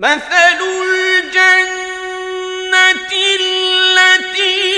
مثل الجنة التي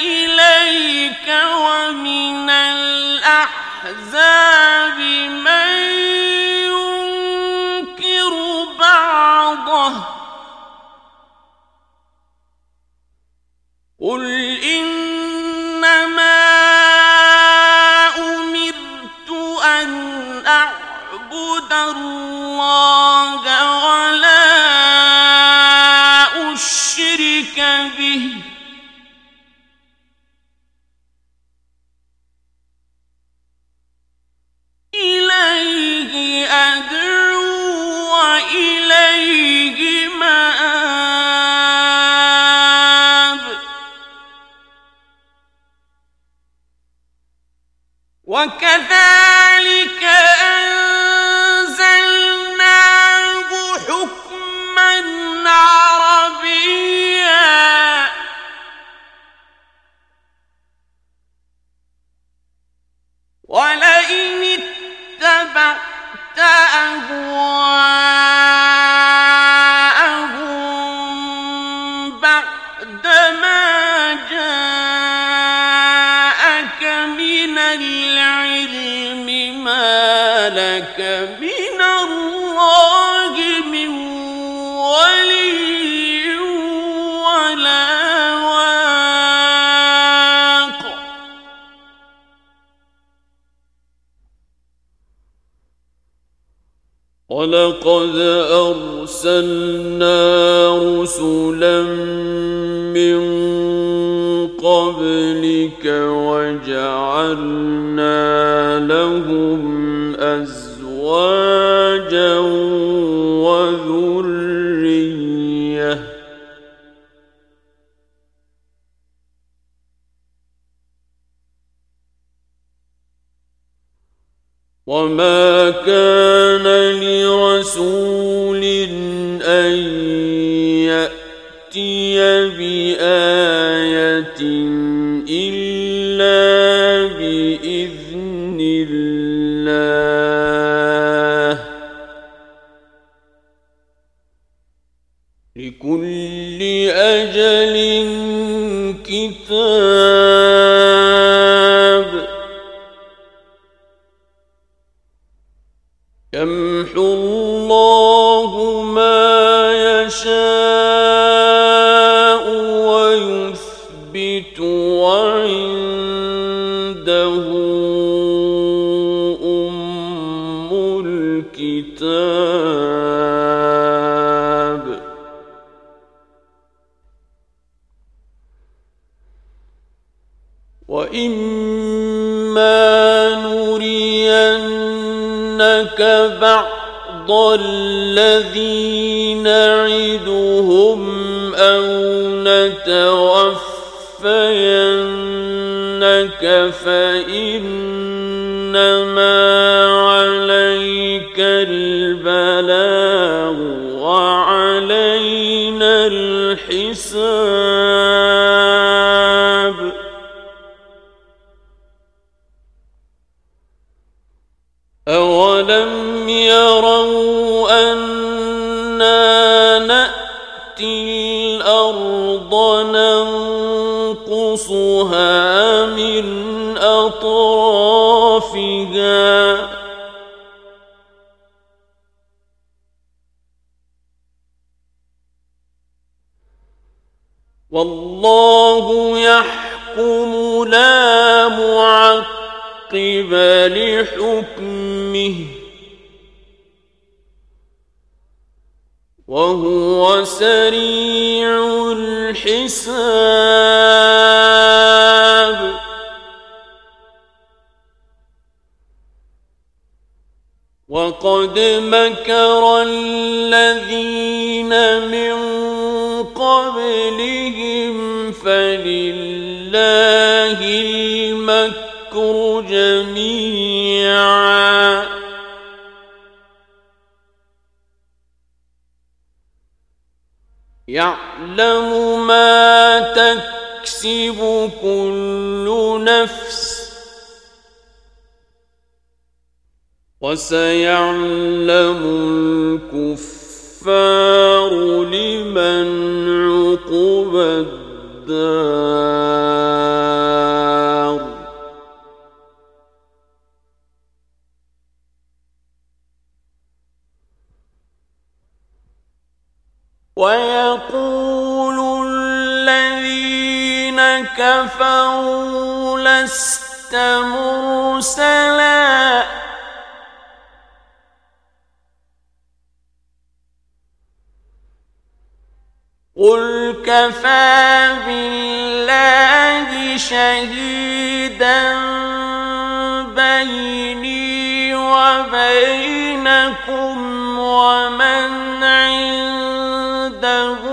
إليك ومن الأحزاب من ينكر بعضه. قل إنما أمرت أن أعبد الله ولا أشرك به. اتبعت أهواءهم بعدما جاءك من العلم ما لك من وَلَقَدْ أَرْسَلْنَا رُسُلًا مِّن قَبْلِكَ وَجَعَلْنَا لَهُمْ أَزْوَاجًا وما كان لرسول أن يأتي بآية إلا بإذن الله لكل أجل كتاب يمحو الله ما يشاء ويثبت وعنده أم الكتاب. وإما نرينك بعض الذي نعدهم أو نتوفينك فإنما عليك البلاغ وعلينا الحساب أولم يروا أنا نأتي الأرض ننقصها من أطرافها والله يحكم لا معقب لحكمه وهو سريع الحساب. وقد مكر الذين من قبلهم فلله المكر. جميعا يعلم ما تكسب كل نفس وسيعلم الكفار لمن عقب الدار ويقول الذين كفروا لست مرسلا. قل كفى بالله شهيدا بيني وبينكم وما دوں